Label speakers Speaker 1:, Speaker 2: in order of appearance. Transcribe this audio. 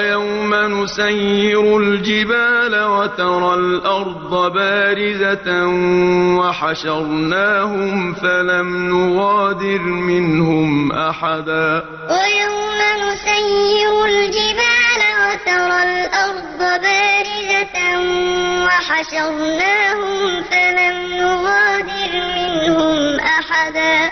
Speaker 1: ويوم نسير الجبال وترى الأرض بارزة وحشرناهم فلم نغادر منهم أحدا.
Speaker 2: ويوم نسير الجبال وترى الأرض بارزة وحشرناهم فلم نغادر منهم أحدا.